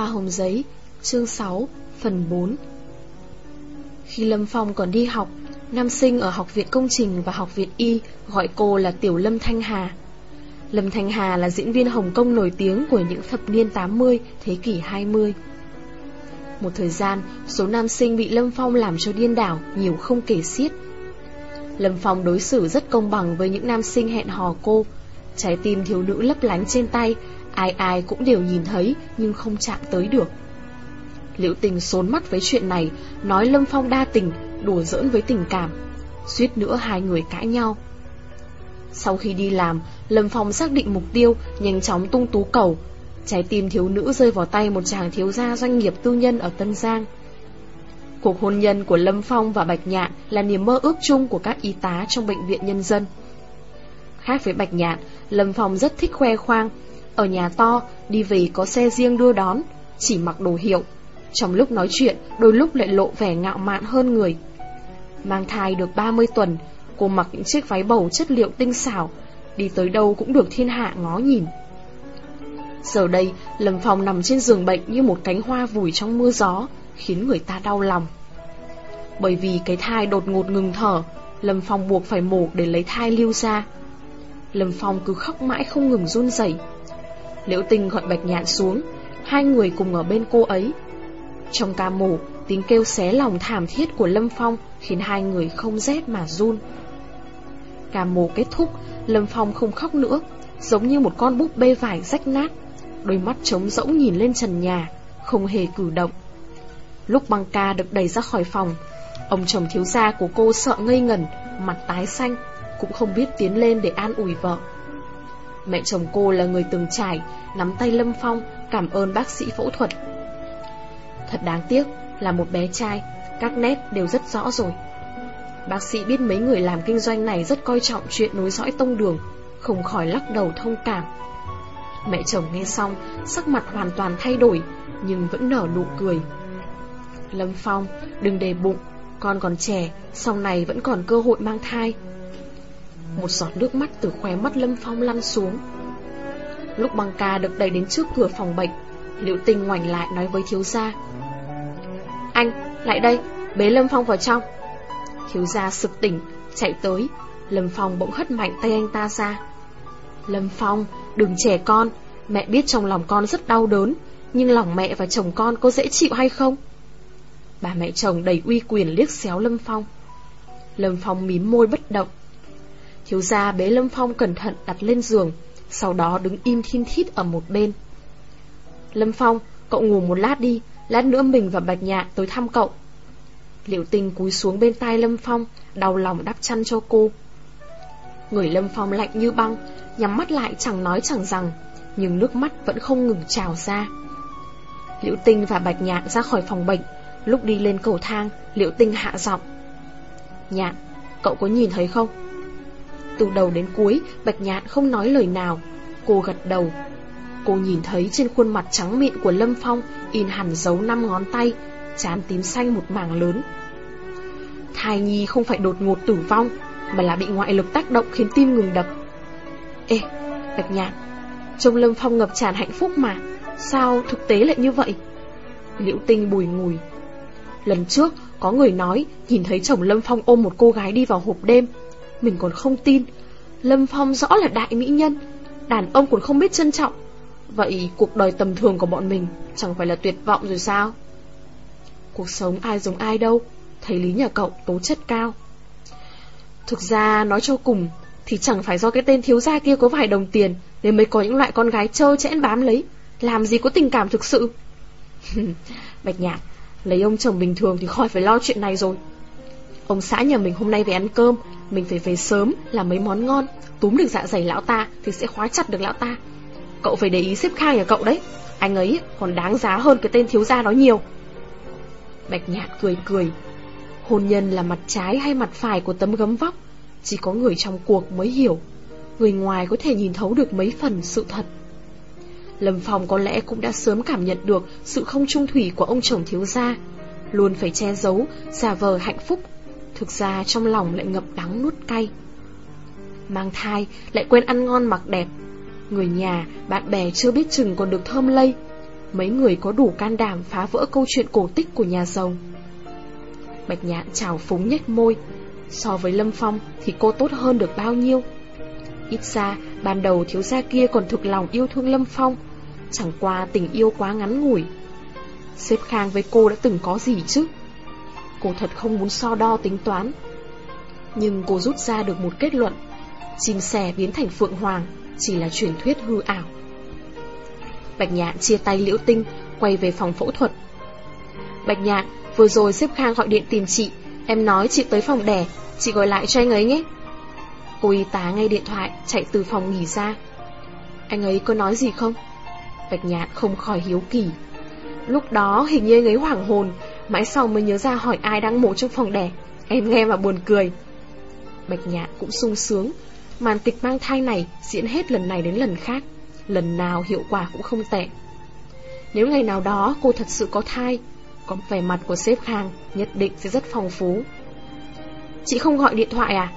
Hoa hồng giấy, chương 6, phần 4 Khi Lâm Phong còn đi học, nam sinh ở Học viện Công trình và Học viện Y gọi cô là Tiểu Lâm Thanh Hà. Lâm Thanh Hà là diễn viên Hồng Kông nổi tiếng của những thập niên 80, thế kỷ 20. Một thời gian, số nam sinh bị Lâm Phong làm cho điên đảo nhiều không kể xiết. Lâm Phong đối xử rất công bằng với những nam sinh hẹn hò cô. Trái tim thiếu nữ lấp lánh trên tay, ai ai cũng đều nhìn thấy nhưng không chạm tới được. Liễu tình xốn mắt với chuyện này, nói Lâm Phong đa tình, đùa giỡn với tình cảm. Suýt nữa hai người cãi nhau. Sau khi đi làm, Lâm Phong xác định mục tiêu, nhanh chóng tung tú cầu. Trái tim thiếu nữ rơi vào tay một chàng thiếu gia doanh nghiệp tư nhân ở Tân Giang. Cuộc hôn nhân của Lâm Phong và Bạch Nhạn là niềm mơ ước chung của các y tá trong bệnh viện nhân dân. Khác với Bạch Nhạn, Lâm Phong rất thích khoe khoang. Ở nhà to, đi về có xe riêng đưa đón, chỉ mặc đồ hiệu. Trong lúc nói chuyện, đôi lúc lại lộ vẻ ngạo mạn hơn người. Mang thai được 30 tuần, cô mặc những chiếc váy bầu chất liệu tinh xảo, đi tới đâu cũng được thiên hạ ngó nhìn. Giờ đây, Lâm Phong nằm trên giường bệnh như một cánh hoa vùi trong mưa gió, khiến người ta đau lòng. Bởi vì cái thai đột ngột ngừng thở, Lâm Phong buộc phải mổ để lấy thai lưu ra. Lâm Phong cứ khóc mãi không ngừng run rẩy. Liễu Tinh gọi Bạch Nhạn xuống, hai người cùng ở bên cô ấy. Trong ca mổ, tiếng kêu xé lòng thảm thiết của Lâm Phong khiến hai người không rét mà run. Ca mổ kết thúc, Lâm Phong không khóc nữa, giống như một con búp bê vải rách nát, đôi mắt trống rỗng nhìn lên trần nhà, không hề cử động. Lúc băng ca được đẩy ra khỏi phòng, ông chồng thiếu gia của cô sợ ngây ngẩn, mặt tái xanh, cũng không biết tiến lên để an ủi vợ. Mẹ chồng cô là người từng trải, nắm tay Lâm Phong, cảm ơn bác sĩ phẫu thuật. Thật đáng tiếc, là một bé trai, các nét đều rất rõ rồi. Bác sĩ biết mấy người làm kinh doanh này rất coi trọng chuyện nối dõi tông đường, không khỏi lắc đầu thông cảm. Mẹ chồng nghe xong, sắc mặt hoàn toàn thay đổi, nhưng vẫn nở nụ cười. Lâm Phong, đừng đề bụng, con còn trẻ, sau này vẫn còn cơ hội mang thai. Một giọt nước mắt từ khóe mắt Lâm Phong lăn xuống. Lúc băng ca được đẩy đến trước cửa phòng bệnh, Liễu Tinh ngoảnh lại nói với thiếu gia. Anh, lại đây, bế Lâm Phong vào trong. Thiếu gia sực tỉnh, chạy tới, Lâm Phong bỗng hất mạnh tay anh ta ra. Lâm Phong, đừng trẻ con, mẹ biết trong lòng con rất đau đớn, nhưng lòng mẹ và chồng con có dễ chịu hay không? Bà mẹ chồng đầy uy quyền liếc xéo Lâm Phong. Lâm Phong mím môi bất động. Thiếu gia bế Lâm Phong cẩn thận đặt lên giường, sau đó đứng im thiên thít ở một bên. Lâm Phong, cậu ngủ một lát đi, lát nữa mình và Bạch Nhạn tới thăm cậu. Liệu tình cúi xuống bên tai Lâm Phong, đau lòng đắp chăn cho cô. Người Lâm Phong lạnh như băng, nhắm mắt lại chẳng nói chẳng rằng, nhưng nước mắt vẫn không ngừng trào ra. Liễu Tinh và Bạch Nhạn ra khỏi phòng bệnh, lúc đi lên cầu thang, Liễu Tinh hạ giọng. Nhạn, cậu có nhìn thấy không? Từ đầu đến cuối, Bạch Nhạn không nói lời nào, cô gật đầu. Cô nhìn thấy trên khuôn mặt trắng mịn của Lâm Phong in hẳn dấu năm ngón tay, chán tím xanh một mảng lớn. Thai nhi không phải đột ngột tử vong, mà là bị ngoại lực tác động khiến tim ngừng đập. Ê, Bạch Nhạn, trông Lâm Phong ngập tràn hạnh phúc mà, sao thực tế lại như vậy? Liễu Tinh bùi ngùi. Lần trước, có người nói nhìn thấy chồng Lâm Phong ôm một cô gái đi vào hộp đêm. Mình còn không tin. Lâm Phong rõ là đại mỹ nhân, đàn ông còn không biết trân trọng. Vậy cuộc đời tầm thường của bọn mình chẳng phải là tuyệt vọng rồi sao? Cuộc sống ai giống ai đâu, thầy lý nhà cậu tố chất cao. Thực ra nói cho cùng thì chẳng phải do cái tên thiếu gia kia có vài đồng tiền nên mới có những loại con gái trơ chẽn bám lấy, làm gì có tình cảm thực sự. Bạch nhạc lấy ông chồng bình thường thì khỏi phải lo chuyện này rồi. Ông xã nhà mình hôm nay về ăn cơm, mình phải về sớm làm mấy món ngon, túm được dạ dày lão ta thì sẽ khóa chặt được lão ta. Cậu phải để ý xếp khai nhà cậu đấy, anh ấy còn đáng giá hơn cái tên thiếu gia đó nhiều. Bạch Nhạn cười cười, Hôn nhân là mặt trái hay mặt phải của tấm gấm vóc? Chỉ có người trong cuộc mới hiểu. Người ngoài có thể nhìn thấu được mấy phần sự thật. Lâm Phong có lẽ cũng đã sớm cảm nhận được Sự không trung thủy của ông chồng thiếu gia. Luôn phải che giấu Giả vờ hạnh phúc Thực ra trong lòng lại ngập đắng nuốt cay. Mang thai Lại quên ăn ngon mặc đẹp. Người nhà, bạn bè chưa biết chừng còn được thơm lây. Mấy người có đủ can đảm phá vỡ câu chuyện cổ tích của nhà giàu. Bạch nhạn trào phúng nhếch môi. So với Lâm Phong thì cô tốt hơn được bao nhiêu? Ít ra ban đầu thiếu gia kia còn thực lòng yêu thương Lâm Phong. Chẳng qua tình yêu quá ngắn ngủi. Xếp Khang với cô đã từng có gì chứ? Cô thật không muốn so đo tính toán. Nhưng cô rút ra được một kết luận Chim sẻ biến thành phượng hoàng Chỉ là truyền thuyết hư ảo. Bạch Nhạn chia tay Liễu Tinh, Quay về phòng phẫu thuật. Bạch Nhạn, Vừa rồi xếp Khang gọi điện tìm chị, Em nói chị tới phòng đẻ, Chị gọi lại cho anh ấy nhé. Cô y tá ngay điện thoại, chạy từ phòng nghỉ ra. Anh ấy có nói gì không? Bạch Nhạn không khỏi hiếu kỳ. Lúc đó hình như anh ấy hoảng hồn Mãi sau mới nhớ ra hỏi ai đang mổ trong phòng đẻ. Em nghe mà buồn cười. Bạch Nhạn cũng sung sướng. Màn kịch mang thai này diễn hết lần này đến lần khác. Lần nào hiệu quả cũng không tệ. Nếu ngày nào đó cô thật sự có thai, Có vẻ mặt của sếp Khang Nhất định sẽ rất phong phú. Chị không gọi điện thoại à?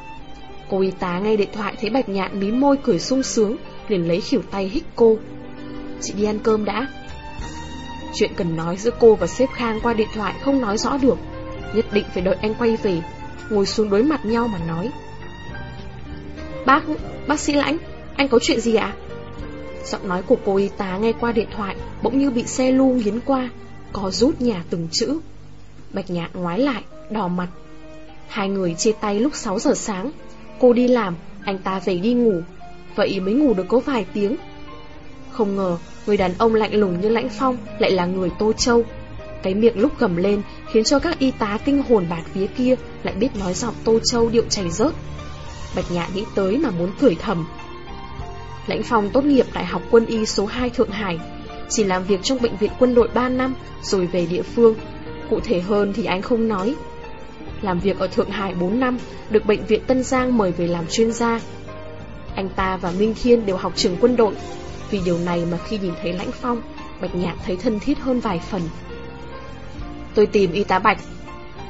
Cô y tá nghe điện thoại thấy Bạch Nhạn mí môi cười sung sướng, liền lấy khỉu tay hích cô. Chị đi ăn cơm đã. Chuyện cần nói giữa cô và sếp Khang qua điện thoại không nói rõ được. Nhất định phải đợi anh quay về Ngồi xuống đối mặt nhau mà nói. Bác, bác sĩ Lãnh, anh có chuyện gì ạ? Giọng nói của cô y tá nghe qua điện thoại Bỗng như bị xe lu nghiến qua Có rút nhà từng chữ. Bạch nhạn ngoái lại, đỏ mặt. Hai người chia tay lúc 6 giờ sáng. Cô đi làm, anh ta về đi ngủ. Vậy mới ngủ được có vài tiếng. Không ngờ Người đàn ông lạnh lùng như lãnh phong Lại là người Tô Châu. Cái miệng lúc gầm lên Khiến cho các y tá kinh hồn bạt phía kia Lại biết nói giọng Tô Châu điệu chảy rớt. Bạch Nhã nghĩ tới mà muốn cười thầm. Lãnh Phong tốt nghiệp Đại học quân y số 2 Thượng Hải, Chỉ làm việc trong bệnh viện quân đội 3 năm Rồi về địa phương. Cụ thể hơn thì anh không nói. Làm việc ở Thượng Hải 4 năm, Được bệnh viện Tân Giang mời về làm chuyên gia. Anh ta và Minh Thiên đều học trường quân đội. Vì điều này mà khi nhìn thấy Lãnh Phong, Bạch Nhạc thấy thân thiết hơn vài phần. Tôi tìm y tá Bạch.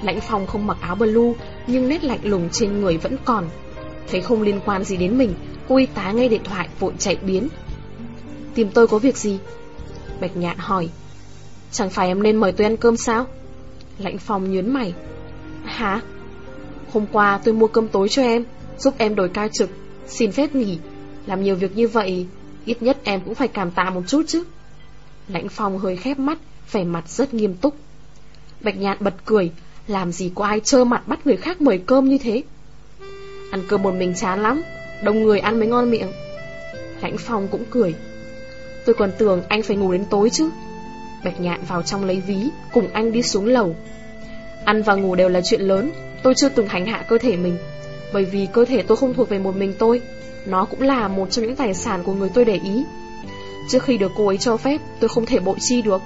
Lãnh Phong không mặc áo blue, Nhưng nét lạnh lùng trên người vẫn còn. Thấy không liên quan gì đến mình, Cô y tá ngay điện thoại vội chạy biến. Tìm tôi có việc gì? Bạch nhạn hỏi. Chẳng phải em nên mời tôi ăn cơm sao? Lãnh phong nhớn mày. Hả? Hôm qua tôi mua cơm tối cho em, Giúp em đổi ca trực, Xin phép nghỉ. Làm nhiều việc như vậy Ít nhất em cũng phải cảm tạ một chút chứ. Lãnh phong hơi khép mắt, Vẻ mặt rất nghiêm túc. Bạch nhạn bật cười, Làm gì có ai trơ mặt bắt người khác mời cơm như thế? Ăn cơm một mình chán lắm, Đông người ăn mới ngon miệng. Lãnh Phong cũng cười. Tôi còn tưởng anh phải ngủ đến tối chứ. Bạch nhạn vào trong lấy ví, Cùng anh đi xuống lầu. Ăn và ngủ đều là chuyện lớn, Tôi chưa từng hành hạ cơ thể mình. Bởi vì cơ thể tôi không thuộc về một mình tôi. Nó cũng là một trong những tài sản của người tôi để ý. Trước khi được cô ấy cho phép, Tôi không thể bội chi được.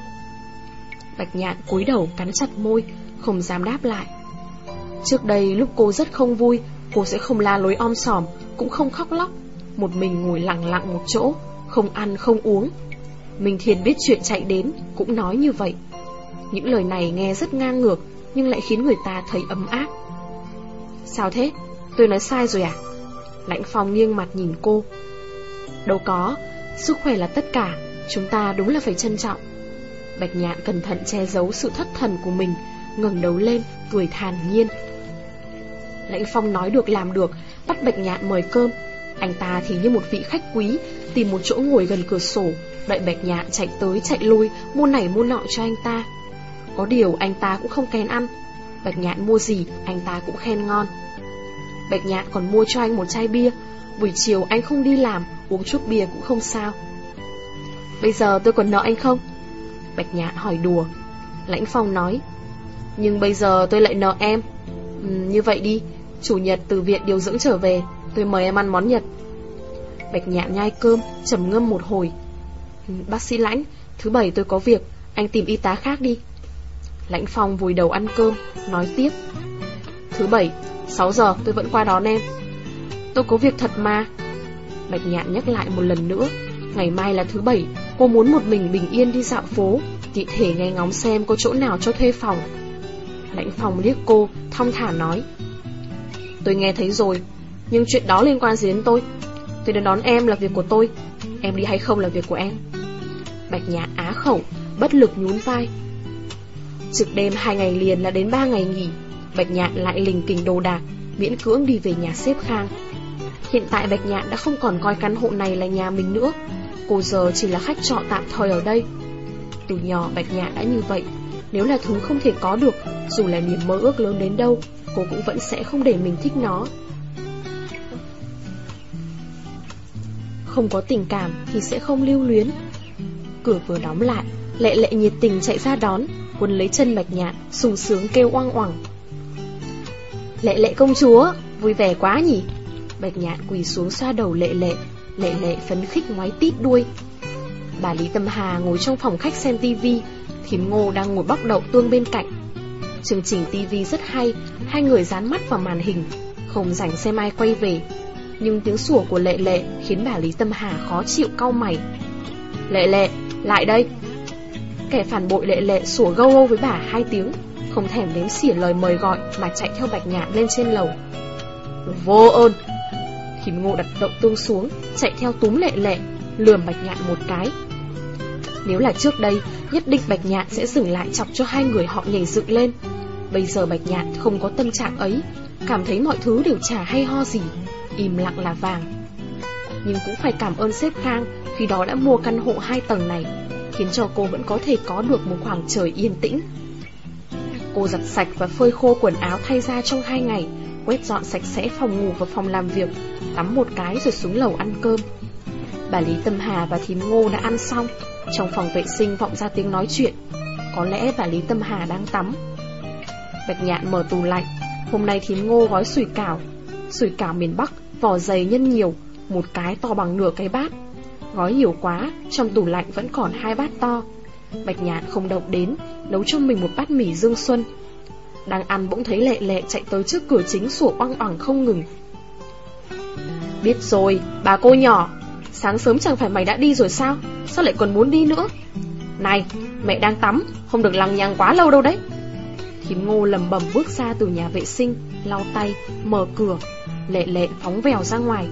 Bạch nhạn cúi đầu cắn chặt môi, Không dám đáp lại. Trước đây lúc cô rất không vui, Cô sẽ không la lối om sòm, Cũng không khóc lóc. Một mình ngồi lặng lặng một chỗ, Không ăn, không uống. Minh Thiên biết chuyện chạy đến, Cũng nói như vậy. Những lời này nghe rất ngang ngược, Nhưng lại khiến người ta thấy ấm áp. Sao thế? Tôi nói sai rồi à? Lãnh Phong nghiêng mặt nhìn cô Đâu có Sức khỏe là tất cả Chúng ta đúng là phải trân trọng Bạch nhạn cẩn thận che giấu sự thất thần của mình ngẩng đầu lên, cười thản nhiên Lãnh Phong nói được làm được, bắt Bạch Nhạn mời cơm. Anh ta thì như một vị khách quý, tìm một chỗ ngồi gần cửa sổ, đợi Bạch Nhạn chạy tới chạy lui, mua này mua nọ cho anh ta. Có điều anh ta cũng không kén ăn, Bạch Nhạn mua gì anh ta cũng khen ngon. Bạch Nhạn còn mua cho anh một chai bia, buổi chiều anh không đi làm, uống chút bia cũng không sao. Bây giờ tôi còn nợ anh không? Bạch Nhạn hỏi đùa. Lãnh Phong nói, nhưng bây giờ tôi lại nợ em. Ừ, như vậy đi, Chủ nhật từ viện điều dưỡng trở về Tôi mời em ăn món nhật Bạch nhạn nhai cơm, trầm ngâm một hồi ừ, Bác sĩ Lãnh Thứ bảy tôi có việc, anh tìm y tá khác đi Lãnh Phong vùi đầu ăn cơm Nói tiếp Thứ bảy, 6 giờ tôi vẫn qua đón em Tôi có việc thật mà. Bạch nhạn nhắc lại một lần nữa. Ngày mai là thứ bảy Cô muốn một mình bình yên đi dạo phố. Tị thể nghe ngóng xem có chỗ nào cho thuê phòng. Lãnh phòng liếc cô Thong thả nói. Tôi nghe thấy rồi Nhưng chuyện đó liên quan gì đến tôi? Tôi đến đón em là việc của tôi. Em đi hay không là việc của em? Bạch nhạn á khẩu bất lực nhún vai. Trực đêm hai ngày liền là đến ba ngày nghỉ, Bạch Nhạn lại lình kình đồ đạc, miễn cưỡng đi về nhà xếp khang. Hiện tại Bạch Nhạn đã không còn coi căn hộ này là nhà mình nữa, cô giờ chỉ là khách trọ tạm thời ở đây. Từ nhỏ Bạch Nhạn đã như vậy, nếu là thứ không thể có được, dù là niềm mơ ước lớn đến đâu, cô cũng vẫn sẽ không để mình thích nó. Không có tình cảm thì sẽ không lưu luyến. Cửa vừa đóng lại, lệ lệ nhiệt tình chạy ra đón, quấn lấy chân Bạch Nhạn, sung sướng kêu oang oẳng. Lệ lệ công chúa, vui vẻ quá nhỉ? Bạch Nhạn quỳ xuống xoa đầu lệ lệ, lệ lệ phấn khích ngoái tít đuôi. Bà Lý Tâm Hà ngồi trong phòng khách xem tivi, thím ngô đang ngồi bóc đậu tương bên cạnh. Chương trình tivi rất hay, hai người dán mắt vào màn hình, không rảnh xem ai quay về. Nhưng tiếng sủa của lệ lệ khiến bà Lý Tâm Hà khó chịu cau mày. Lệ lệ, lại đây! Kẻ phản bội lệ lệ sủa gâu gâu với bà hai tiếng, không thèm đếm xỉa lời mời gọi mà chạy theo bạch nhạn lên trên lầu. Vô ơn! Thím ngô đặt động tương xuống, chạy theo túm lệ lệ, lườm bạch nhạn một cái. Nếu là trước đây, nhất định bạch nhạn sẽ dừng lại chọc cho hai người họ nhảy dựng lên. Bây giờ bạch nhạn không có tâm trạng ấy, cảm thấy mọi thứ đều chả hay ho gì, im lặng là vàng. Nhưng cũng phải cảm ơn sếp Khang khi đó đã mua căn hộ hai tầng này, khiến cho cô vẫn có thể có được một khoảng trời yên tĩnh. Cô giặt sạch và phơi khô quần áo thay ra trong hai ngày, quét dọn sạch sẽ phòng ngủ và phòng làm việc, tắm một cái rồi xuống lầu ăn cơm. Bà Lý Tâm Hà và thím Ngô đã ăn xong, trong phòng vệ sinh vọng ra tiếng nói chuyện. Có lẽ bà Lý Tâm Hà đang tắm. Bạch Nhạn mở tủ lạnh, hôm nay thím Ngô gói sủi cảo. Sủi cảo miền Bắc, vỏ dày nhân nhiều, một cái to bằng nửa cái bát. Gói nhiều quá, trong tủ lạnh vẫn còn hai bát to. Bạch Nhạn không động đến, nấu cho mình một bát mì dương xuân. Đang ăn bỗng thấy lệ lệ chạy tới trước cửa chính sủa oang oảng không ngừng. Biết rồi, bà cô nhỏ, sáng sớm chẳng phải mày đã đi rồi sao? Sao lại còn muốn đi nữa? Này, mẹ đang tắm, không được lằng nhằng quá lâu đâu đấy. Thím ngô lầm bầm bước ra từ nhà vệ sinh, lau tay, mở cửa. Lệ lệ phóng vèo ra ngoài.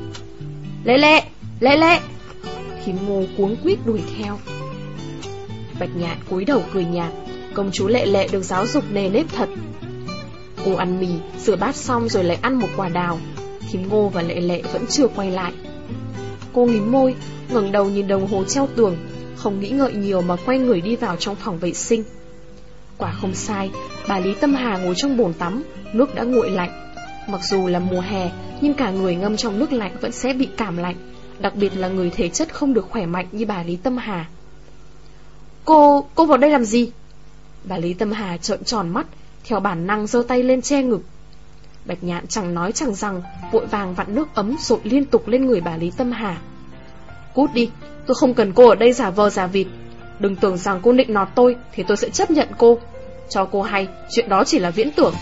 Lệ lệ, lệ lệ. Thím ngô cuốn quýt đuổi theo. Bạch nhạn cúi đầu cười nhạt, công chúa lệ lệ được giáo dục nề nếp thật. Cô ăn mì, rửa bát xong rồi lại ăn một quả đào. Thím ngô và lệ lệ vẫn chưa quay lại. Cô nghím môi, ngẩng đầu nhìn đồng hồ treo tường, không nghĩ ngợi nhiều mà quay người đi vào trong phòng vệ sinh. Quả không sai, bà Lý Tâm Hà ngồi trong bồn tắm, nước đã nguội lạnh. Mặc dù là mùa hè, nhưng cả người ngâm trong nước lạnh vẫn sẽ bị cảm lạnh, đặc biệt là người thể chất không được khỏe mạnh như bà Lý Tâm Hà. Cô, cô vào đây làm gì? Bà Lý Tâm Hà trợn tròn mắt, theo bản năng giơ tay lên che ngực. Bạch nhạn chẳng nói chẳng rằng, vội vàng vặn nước ấm rội liên tục lên người bà Lý Tâm Hà. Cút đi, tôi không cần cô ở đây giả vờ giả vịt. Đừng tưởng rằng cô định nọt tôi thì tôi sẽ chấp nhận cô. Cho cô hay, chuyện đó chỉ là viễn tưởng.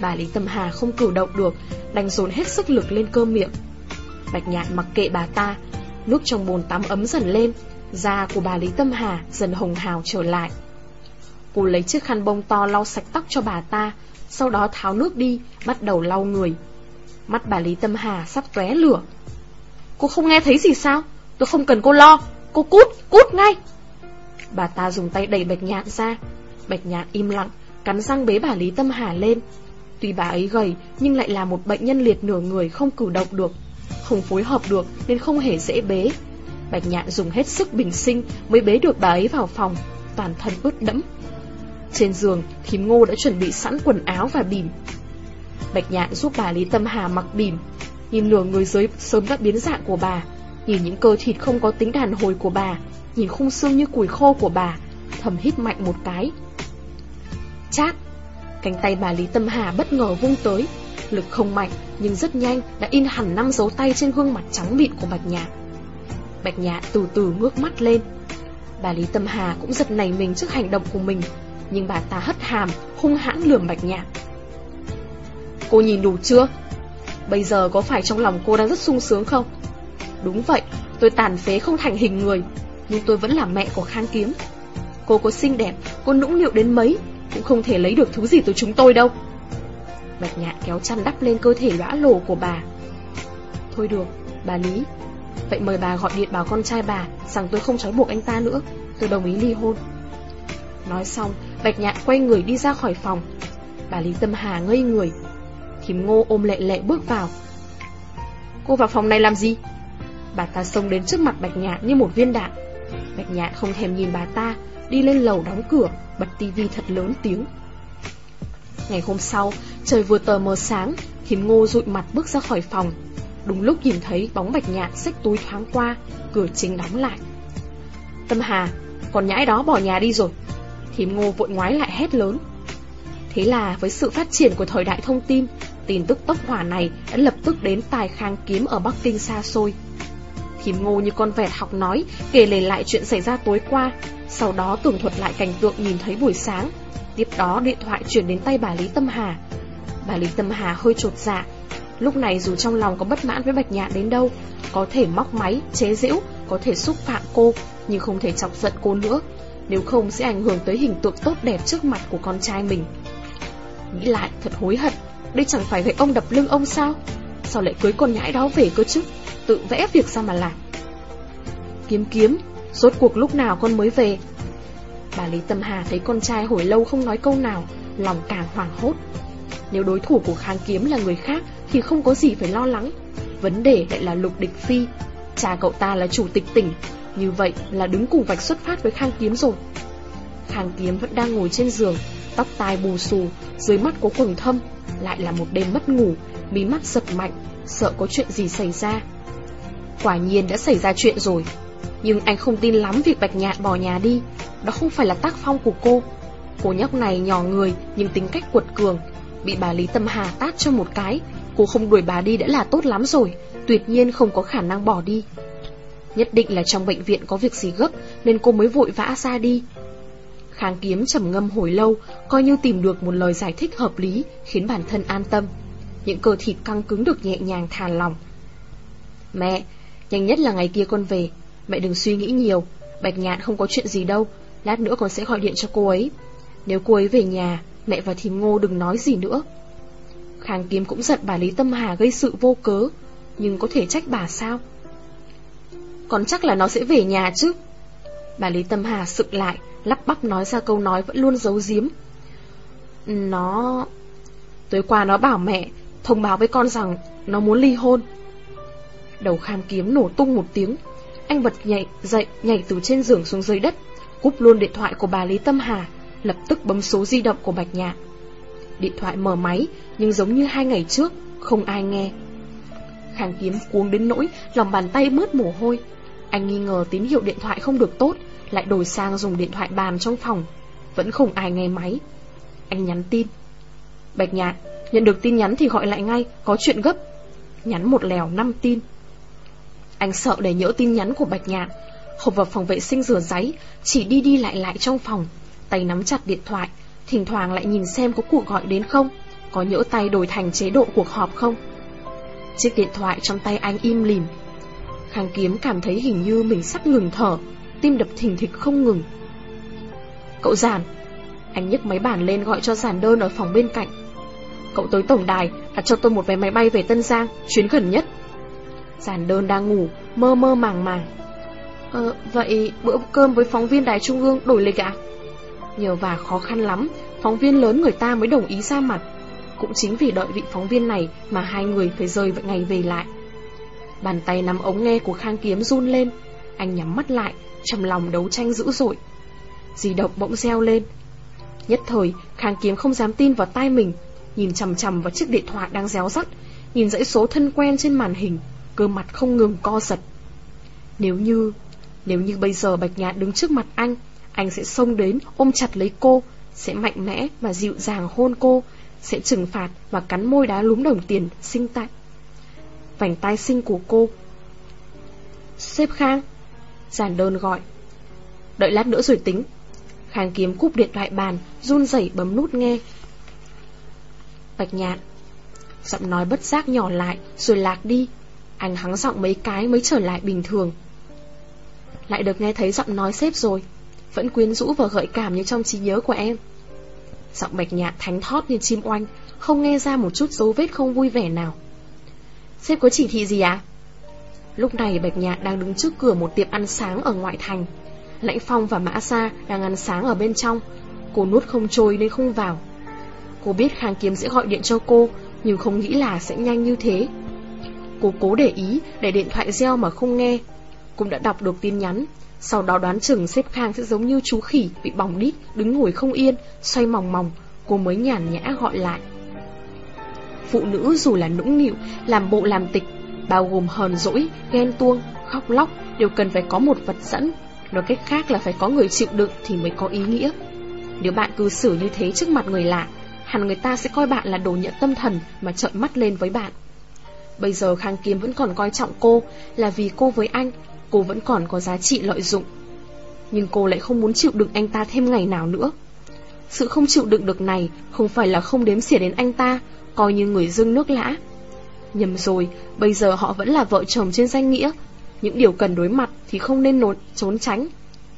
Bà Lý Tâm Hà không cử động được, đành dồn hết sức lực lên cơ miệng. Bạch nhạn mặc kệ bà ta, nước trong bồn tắm ấm dần lên, da của bà Lý Tâm Hà dần hồng hào trở lại. Cô lấy chiếc khăn bông to lau sạch tóc cho bà ta, sau đó tháo nước đi, bắt đầu lau người. Mắt bà Lý Tâm Hà sắp tóe lửa. Cô không nghe thấy gì sao? Tôi không cần cô lo, cô cút, cút ngay. Bà ta dùng tay đẩy Bạch Nhạn ra. Bạch Nhạn im lặng, cắn răng bế bà Lý Tâm Hà lên. Tuy bà ấy gầy, nhưng lại là một bệnh nhân liệt nửa người không cử động được. Không phối hợp được nên không hề dễ bế. Bạch Nhạn dùng hết sức bình sinh mới bế được bà ấy vào phòng, toàn thân ướt đẫm. Trên giường, thím ngô đã chuẩn bị sẵn quần áo và bìm. Bạch Nhạn giúp bà Lý Tâm Hà mặc bìm, nhìn nửa người dưới sớm đã biến dạng của bà, nhìn những cơ thịt không có tính đàn hồi của bà, nhìn khung xương như củi khô của bà, thầm hít mạnh một cái. Chát! Cánh tay bà Lý Tâm Hà bất ngờ vung tới, lực không mạnh nhưng rất nhanh đã in hẳn năm dấu tay trên gương mặt trắng mịn của Bạch Nhạn. Bạch Nhạn từ từ ngước mắt lên. Bà Lý Tâm Hà cũng giật nảy mình trước hành động của mình, nhưng bà ta hất hàm, hung hãn lườm Bạch Nhạn. Cô nhìn đủ chưa? Bây giờ có phải trong lòng cô đang rất sung sướng không? Đúng vậy, tôi tàn phế không thành hình người, nhưng tôi vẫn là mẹ của Khang Kiếm. Cô có xinh đẹp, cô nũng nịu đến mấy, cũng không thể lấy được thứ gì từ chúng tôi đâu. Bạch nhạn kéo chăn đắp lên cơ thể lõa lồ của bà. Thôi được, bà Lý, Vậy mời bà gọi điện bảo con trai bà, Rằng tôi không trói buộc anh ta nữa. Tôi đồng ý ly hôn. Nói xong, Bạch Nhạn quay người đi ra khỏi phòng. Bà Lý Tâm Hà ngây người. Thím ngô ôm lệ lệ bước vào. Cô vào phòng này làm gì? Bà ta xông đến trước mặt Bạch Nhạn như một viên đạn. Bạch Nhạn không thèm nhìn bà ta, Đi lên lầu đóng cửa, Bật tivi thật lớn tiếng. Ngày hôm sau, Trời vừa tờ mờ sáng, Thím ngô rụi mặt bước ra khỏi phòng. Đúng lúc nhìn thấy bóng Bạch Nhạn xách túi thoáng qua, Cửa chính đóng lại. Tâm Hà, Còn nhãi đó bỏ nhà đi rồi. Thím ngô vội ngoái lại hét lớn. Thế là với sự phát triển của thời đại thông tin Tin tức tốc hỏa này đã lập tức đến tài khang kiếm ở Bắc Kinh xa xôi. Thím ngô như con vẹt học nói, Kể lể lại chuyện xảy ra tối qua, Sau đó tường thuật lại cảnh tượng nhìn thấy buổi sáng. Tiếp đó điện thoại chuyển đến tay bà Lý Tâm Hà. Bà Lý Tâm Hà hơi trột dạ Lúc này dù trong lòng có bất mãn với Bạch Nhạn đến đâu Có thể móc máy, chế giễu Có thể xúc phạm cô Nhưng không thể chọc giận cô nữa. Nếu không sẽ ảnh hưởng tới hình tượng tốt đẹp trước mặt của con trai mình. Nghĩ lại thật hối hận Đây chẳng phải vậy ông đập lưng ông sao? Sao lại cưới con nhãi đó về cơ chứ? Tự vẽ việc sao mà làm. Kiếm kiếm Rốt cuộc lúc nào con mới về? Bà Lý Tâm Hà thấy con trai hồi lâu không nói câu nào Lòng càng hoảng hốt. Nếu đối thủ của Khang Kiếm là người khác Thì không có gì phải lo lắng. Vấn đề lại là Lục Địch Phi. Cha cậu ta là chủ tịch tỉnh, Như vậy là đứng cùng vạch xuất phát với Khang Kiếm rồi. Khang Kiếm vẫn đang ngồi trên giường, Tóc tai bù xù, Dưới mắt có quầng thâm, Lại là một đêm mất ngủ, Mí mắt giật mạnh, Sợ có chuyện gì xảy ra. Quả nhiên đã xảy ra chuyện rồi. Nhưng anh không tin lắm việc Bạch Nhạn bỏ nhà đi. Đó không phải là tác phong của cô. Cô nhóc này nhỏ người, Nhưng tính cách quật cường Bị bà Lý Tâm Hà tát cho một cái. Cô không đuổi bà đi đã là tốt lắm rồi, Tuyệt nhiên không có khả năng bỏ đi. Nhất định là trong bệnh viện có việc gì gấp, Nên cô mới vội vã ra đi. Kháng kiếm trầm ngâm hồi lâu, Coi như tìm được một lời giải thích hợp lý, Khiến bản thân an tâm. Những cơ thịt căng cứng được nhẹ nhàng thả lòng Mẹ, Nhanh nhất là ngày kia con về. Mẹ đừng suy nghĩ nhiều. Bạch nhạn không có chuyện gì đâu. Lát nữa con sẽ gọi điện cho cô ấy. Nếu cô ấy về nhà Mẹ và thím ngô đừng nói gì nữa. Khang kiếm cũng giận bà Lý Tâm Hà gây sự vô cớ, Nhưng có thể trách bà sao? Còn chắc là nó sẽ về nhà chứ. Bà Lý Tâm Hà sực lại, Lắp bắp nói ra câu nói vẫn luôn giấu giếm. Nó... Tối qua nó bảo mẹ, Thông báo với con rằng Nó muốn ly hôn. Đầu Khang kiếm nổ tung một tiếng. Anh bật nhảy, dậy, nhảy từ trên giường xuống dưới đất, Cúp luôn điện thoại của bà Lý Tâm Hà. Lập tức bấm số di động của Bạch Nhạn. Điện thoại mở máy, Nhưng giống như hai ngày trước, Không ai nghe. Khang kiếm cuống đến nỗi Lòng bàn tay mướt mồ hôi. Anh nghi ngờ tín hiệu điện thoại không được tốt, Lại đổi sang dùng điện thoại bàn trong phòng. Vẫn không ai nghe máy. Anh nhắn tin. Bạch Nhạn, Nhận được tin nhắn thì gọi lại ngay, Có chuyện gấp. Nhắn một lèo năm tin. Anh sợ để nhỡ tin nhắn của Bạch Nhạn. Hộp vào phòng vệ sinh rửa giấy, Chỉ đi đi lại lại trong phòng. Tay nắm chặt điện thoại Thỉnh thoảng lại nhìn xem có cuộc gọi đến không Có nhỡ tay đổi thành chế độ cuộc họp không. Chiếc điện thoại trong tay anh im lìm. Khang kiếm cảm thấy hình như mình sắp ngừng thở Tim đập thình thịch không ngừng. Cậu giản Anh nhấc máy bản lên gọi cho giản đơn ở phòng bên cạnh. Cậu tới tổng đài Đặt cho tôi một vé máy bay về Tân Giang Chuyến gần nhất. Giản đơn đang ngủ, mơ mơ màng màng. Ờ, vậy bữa cơm với phóng viên đài trung ương đổi lịch ạ? Nhờ và khó khăn lắm, phóng viên lớn người ta mới đồng ý ra mặt. Cũng chính vì đợi vị phóng viên này mà hai người phải rời ngày về lại. Bàn tay nắm ống nghe của Khang Kiếm run lên, anh nhắm mắt lại, trong lòng đấu tranh dữ dội. Di động bỗng reo lên. Nhất thời, Khang Kiếm không dám tin vào tai mình, nhìn chầm chầm vào chiếc điện thoại đang réo rắt, nhìn dãy số thân quen trên màn hình, cơ mặt không ngừng co giật. Nếu như, nếu như bây giờ Bạch Nhạn đứng trước mặt anh, anh sẽ xông đến ôm chặt lấy cô, sẽ mạnh mẽ và dịu dàng hôn cô, sẽ trừng phạt và cắn môi đá lúm đồng tiền sinh tại. Vành tai sinh của cô. sếp Khang, giản đơn gọi. Đợi lát nữa rồi tính. Khang kiếm cúp điện thoại bàn, run rẩy bấm nút nghe. Bạch nhạn, giọng nói bất giác nhỏ lại, rồi lạc đi, anh hắng giọng mấy cái mới trở lại bình thường Lại được nghe thấy giọng nói sếp rồi vẫn quyến rũ và gợi cảm như trong trí nhớ của em Giọng bạch nhạn thánh thót như chim oanh Không nghe ra một chút dấu vết không vui vẻ nào Sếp có chỉ thị gì à? Lúc này Bạch Nhạn đang đứng trước cửa một tiệm ăn sáng ở ngoại thành. Lãnh Phong và Mã Sa đang ăn sáng ở bên trong. Cô nuốt không trôi nên không vào. Cô biết Khang Kiếm sẽ gọi điện cho cô, nhưng không nghĩ là sẽ nhanh như thế. Cô cố để ý để điện thoại reo mà không nghe. Cũng đã đọc được tin nhắn. Sau đó đoán chừng xếp Khang sẽ giống như chú khỉ bị bỏng đít, đứng ngồi không yên, xoay mòng mòng. Cô mới nhàn nhã gọi lại. Phụ nữ dù là nũng nịu, làm bộ làm tịch, bao gồm hờn dỗi, ghen tuông, khóc lóc, đều cần phải có một vật dẫn. Nói cách khác là phải có người chịu đựng thì mới có ý nghĩa. Nếu bạn cư xử như thế trước mặt người lạ, hẳn người ta sẽ coi bạn là đồ nhận tâm thần mà trợn mắt lên với bạn. Bây giờ Khang Kiếm vẫn còn coi trọng cô là vì cô với anh, cô vẫn còn có giá trị lợi dụng. Nhưng cô lại không muốn chịu đựng anh ta thêm ngày nào nữa. Sự không chịu đựng được này không phải là không đếm xỉa đến anh ta, coi như người dưng nước lã. Nhầm rồi, bây giờ họ vẫn là vợ chồng trên danh nghĩa. Những điều cần đối mặt thì không nên nột, trốn tránh.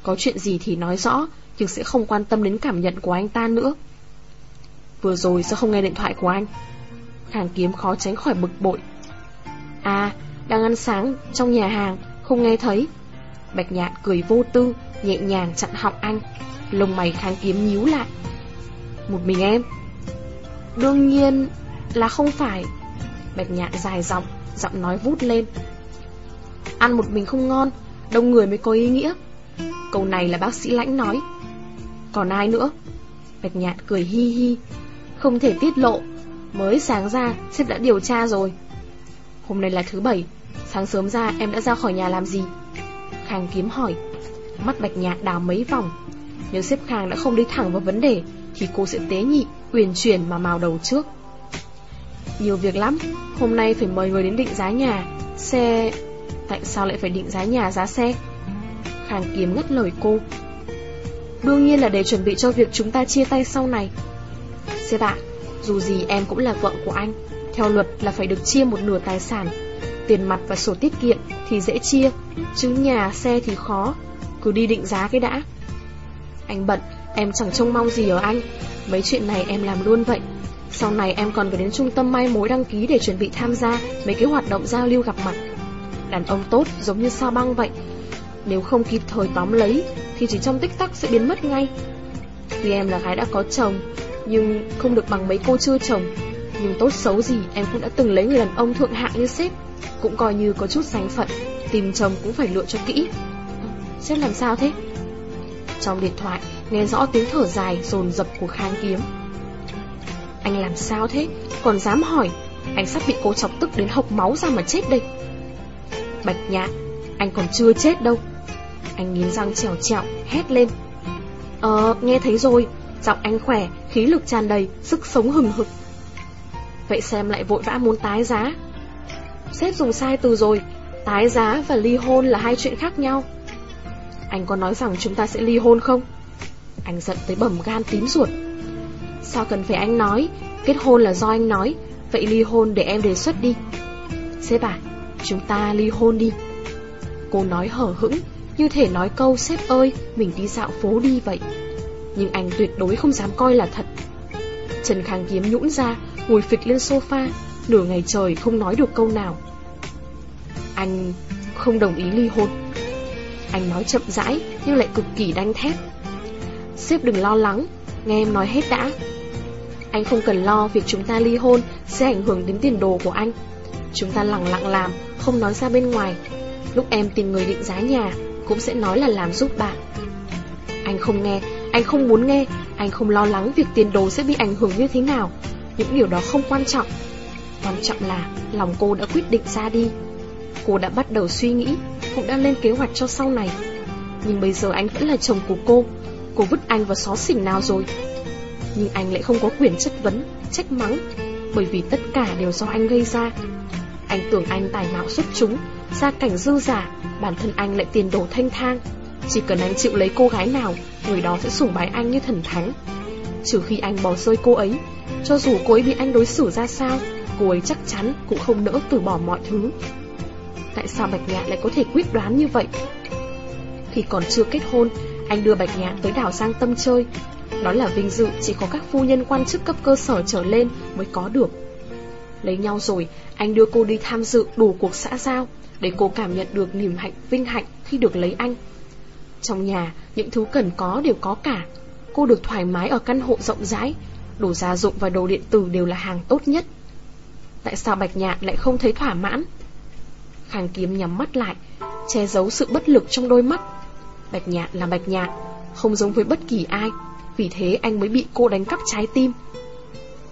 Có chuyện gì thì nói rõ, nhưng sẽ không quan tâm đến cảm nhận của anh ta nữa. Vừa rồi sao không nghe điện thoại của anh? Khang kiếm khó tránh khỏi bực bội. À, đang ăn sáng trong nhà hàng, không nghe thấy. Bạch nhạn cười vô tư, nhẹ nhàng chặn họng anh. Lông mày kháng kiếm nhíu lại. Một mình em? Đương nhiên là không phải. Bạch nhạn dài giọng, giọng nói vút lên. Ăn một mình không ngon, đông người mới có ý nghĩa. Câu này là bác sĩ lãnh nói. Còn ai nữa? Bạch nhạn cười hi hi. Không thể tiết lộ. Mới sáng ra, sếp đã điều tra rồi. Hôm nay là thứ bảy, sáng sớm ra em đã ra khỏi nhà làm gì? Khang kiếm hỏi. Mắt bạch nhạc đào mấy vòng. Nếu xếp Khang đã không đi thẳng vào vấn đề, thì cô sẽ tế nhị, uyển chuyển mà màu đầu trước. Nhiều việc lắm, hôm nay phải mời người đến định giá nhà, xe... Tại sao lại phải định giá nhà giá xe? Khang kiếm ngắt lời cô. Đương nhiên là để chuẩn bị cho việc chúng ta chia tay sau này. Xếp ạ, dù gì em cũng là vợ của anh, theo luật là phải được chia một nửa tài sản. Tiền mặt và sổ tiết kiệm thì dễ chia, chứ nhà, xe thì khó, cứ đi định giá cái đã. Anh bận, em chẳng trông mong gì ở anh, mấy chuyện này em làm luôn vậy. Sau này em còn phải đến trung tâm may mối đăng ký để chuẩn bị tham gia mấy cái hoạt động giao lưu gặp mặt. Đàn ông tốt giống như sao băng vậy, nếu không kịp thời tóm lấy thì chỉ trong tích tắc sẽ biến mất ngay. Tuy em là gái đã có chồng, nhưng không được bằng mấy cô chưa chồng. Nhưng tốt xấu gì em cũng đã từng lấy người đàn ông thượng hạng như sếp, cũng coi như có chút danh phận, tìm chồng cũng phải lựa cho kỹ. Sếp làm sao thế? Trong điện thoại, nghe rõ tiếng thở dài dồn dập của Khang Kiếm. Anh làm sao thế? Còn dám hỏi, anh sắp bị cô chọc tức đến hộc máu ra mà chết đây. Bạch nhã anh còn chưa chết đâu. Anh nghiến răng trèo trèo hét lên. Ờ, nghe thấy rồi, giọng anh khỏe, khí lực tràn đầy, sức sống hừng hực. Vậy xem lại vội vã muốn tái giá. Sếp dùng sai từ rồi, tái giá và ly hôn là hai chuyện khác nhau. Anh có nói rằng chúng ta sẽ ly hôn không? Anh giận tới bầm gan tím ruột. Sao cần phải anh nói, kết hôn là do anh nói, vậy ly hôn để em đề xuất đi. Sếp à, chúng ta ly hôn đi. Cô nói hở hững, như thể nói câu sếp ơi, mình đi dạo phố đi vậy. Nhưng anh tuyệt đối không dám coi là thật. Trần Khang Kiếm nhũn ra, ngồi phịch lên sofa, nửa ngày trời không nói được câu nào. Anh không đồng ý ly hôn. Anh nói chậm rãi nhưng lại cực kỳ đanh thép. Sếp đừng lo lắng, nghe em nói hết đã. Anh không cần lo việc chúng ta ly hôn sẽ ảnh hưởng đến tiền đồ của anh. Chúng ta lặng lặng làm, không nói ra bên ngoài. Lúc em tìm người định giá nhà, cũng sẽ nói là làm giúp bạn. Anh không nghe, anh không muốn nghe, anh không lo lắng việc tiền đồ sẽ bị ảnh hưởng như thế nào. Những điều đó không quan trọng. Quan trọng là lòng cô đã quyết định ra đi. Cô đã bắt đầu suy nghĩ, cũng đã lên kế hoạch cho sau này. Nhưng bây giờ anh vẫn là chồng của cô, cô vứt anh vào xó xỉnh nào rồi. Nhưng anh lại không có quyền chất vấn, trách mắng, bởi vì tất cả đều do anh gây ra. Anh tưởng anh tài mạo xuất chúng, gia cảnh dư giả, bản thân anh lại tiền đồ thanh thang. Chỉ cần anh chịu lấy cô gái nào, người đó sẽ sủng bái anh như thần thánh. Trừ khi anh bỏ rơi cô ấy, cho dù cô ấy bị anh đối xử ra sao, cô ấy chắc chắn cũng không nỡ từ bỏ mọi thứ. Tại sao Bạch Nhạn lại có thể quyết đoán như vậy? Khi còn chưa kết hôn, anh đưa Bạch Nhạn tới đảo Giang Tâm chơi. Đó là vinh dự chỉ có các phu nhân quan chức cấp cơ sở trở lên mới có được. Lấy nhau rồi, anh đưa cô đi tham dự đủ cuộc xã giao, để cô cảm nhận được niềm hạnh vinh hạnh khi được lấy anh. Trong nhà, những thứ cần có đều có cả. Cô được thoải mái ở căn hộ rộng rãi, đồ gia dụng và đồ điện tử đều là hàng tốt nhất. Tại sao Bạch Nhạn lại không thấy thỏa mãn? Khang Kiếm nhắm mắt lại, che giấu sự bất lực trong đôi mắt. Bạch Nhạn là Bạch Nhạn, không giống với bất kỳ ai, vì thế anh mới bị cô đánh cắp trái tim.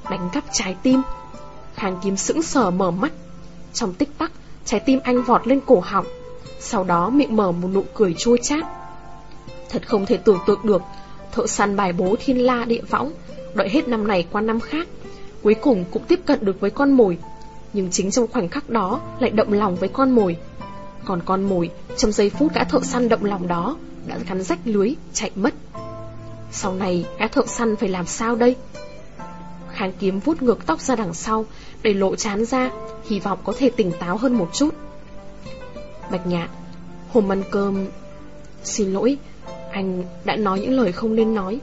Đánh cắp trái tim? Khang Kiếm sững sờ mở mắt. Trong tích tắc, trái tim anh vọt lên cổ họng, sau đó miệng mở một nụ cười chua chát. Thật không thể tưởng tượng được, thợ săn bài bố thiên la địa võng, đợi hết năm này qua năm khác, cuối cùng cũng tiếp cận được với con mồi. Nhưng chính trong khoảnh khắc đó lại động lòng với con mồi. Còn con mồi, trong giây phút gã thợ săn động lòng đó, đã cắn rách lưới, chạy mất. Sau này, gã thợ săn phải làm sao đây? Kháng kiếm vuốt ngược tóc ra đằng sau, để lộ chán ra, hy vọng có thể tỉnh táo hơn một chút. Bạch nhạn, hôm ăn cơm... Xin lỗi, anh đã nói những lời không nên nói.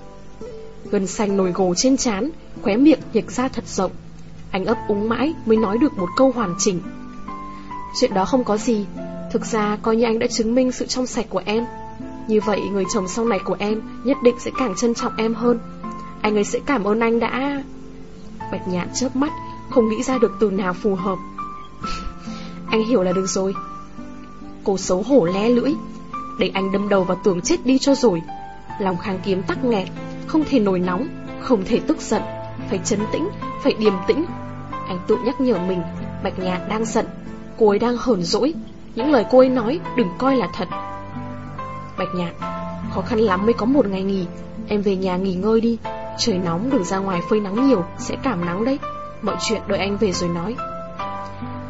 Gần xanh nồi gồ trên chán, khóe miệng nhệch ra thật rộng. Anh ấp úng mãi mới nói được một câu hoàn chỉnh. Chuyện đó không có gì, thực ra coi như anh đã chứng minh sự trong sạch của em. Như vậy người chồng sau này của em nhất định sẽ càng trân trọng em hơn. Anh ấy sẽ cảm ơn anh đã... Bạch nhạn chớp mắt, không nghĩ ra được từ nào phù hợp. anh hiểu là được rồi. Cô xấu hổ lé lưỡi, để anh đâm đầu vào tường chết đi cho rồi. Lòng kháng kiếm tắc nghẹt, không thể nổi nóng, không thể tức giận, phải chấn tĩnh, phải điềm tĩnh. Anh tự nhắc nhở mình, Bạch Nhạn đang giận, cô ấy đang hờn dỗi, những lời cô ấy nói đừng coi là thật. Bạch Nhạn, khó khăn lắm mới có một ngày nghỉ, em về nhà nghỉ ngơi đi, trời nóng đừng ra ngoài phơi nắng nhiều, sẽ cảm nắng đấy. Mọi chuyện đợi anh về rồi nói.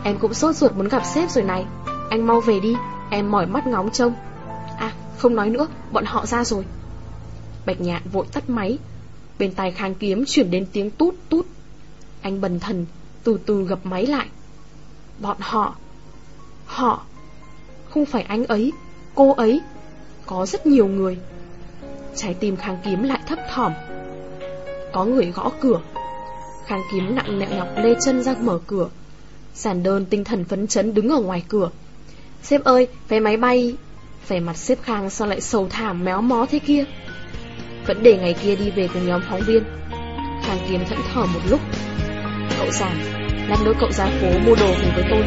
Em cũng sốt ruột muốn gặp sếp rồi này, anh mau về đi, em mỏi mắt ngóng trông. À, không nói nữa, bọn họ ra rồi. Bạch nhạn vội tắt máy. Bên tai khang kiếm chuyển đến tiếng tút tút. Anh bần thần Từ từ gập máy lại. Bọn họ Họ Không phải anh ấy Cô ấy Có rất nhiều người. Trái tim khang kiếm lại thấp thỏm. Có người gõ cửa. Khang kiếm nặng nẹo nhọc lê chân ra mở cửa. Giản đơn tinh thần phấn chấn đứng ở ngoài cửa. Sếp ơi, vé máy bay. Vẻ mặt xếp khang sao lại sầu thảm méo mó thế kia vẫn để ngày kia đi về cùng nhóm phóng viên Khang Kiếm thẫn thở một lúc Cậu giảng Lát nữa cậu ra phố mua đồ cùng với tôi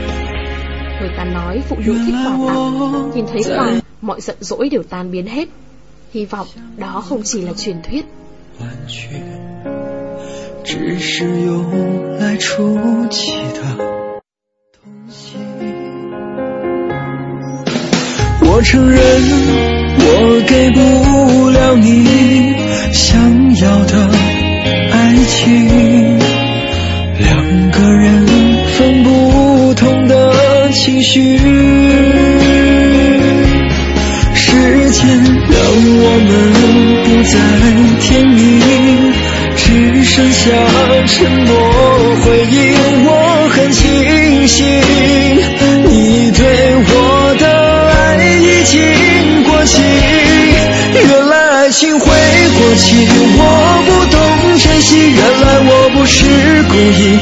Người ta nói phụ nữ thích quà tặng Nhìn thấy quà Mọi giận dỗi đều tan biến hết Hy vọng đó không chỉ là truyền thuyết 只是用来出奇的 我承认。我给不了你想要的爱情，两个人分不同的情绪，时间让我们不再甜蜜，只剩下沉默情会过期，我不懂珍惜，原来我不是故意。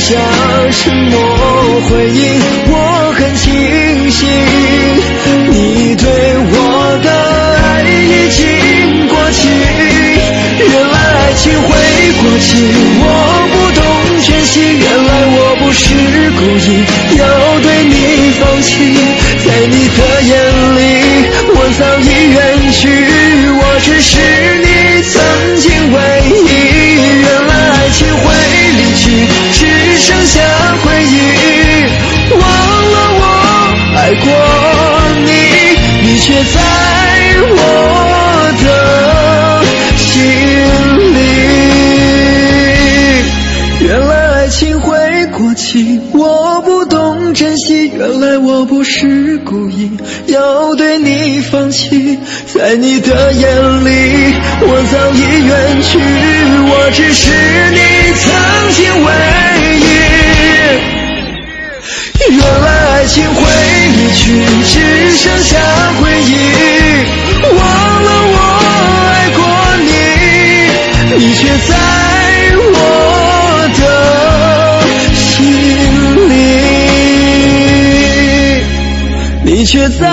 下沉默回应，我很清醒，你对我的爱已经过期，原来爱情会过期，我不懂珍惜，原来我不是故意要对你放弃，在你的眼里我早已远去，我只是你曾经。在我的心里。原来爱情会过期，我不懂珍惜。原来我不是故意要对你放弃，在你的眼里，我早已远去，我只是你曾经唯一。原来爱情会离去，只剩下回忆。忘了我爱过你，你却在我的心里，你却在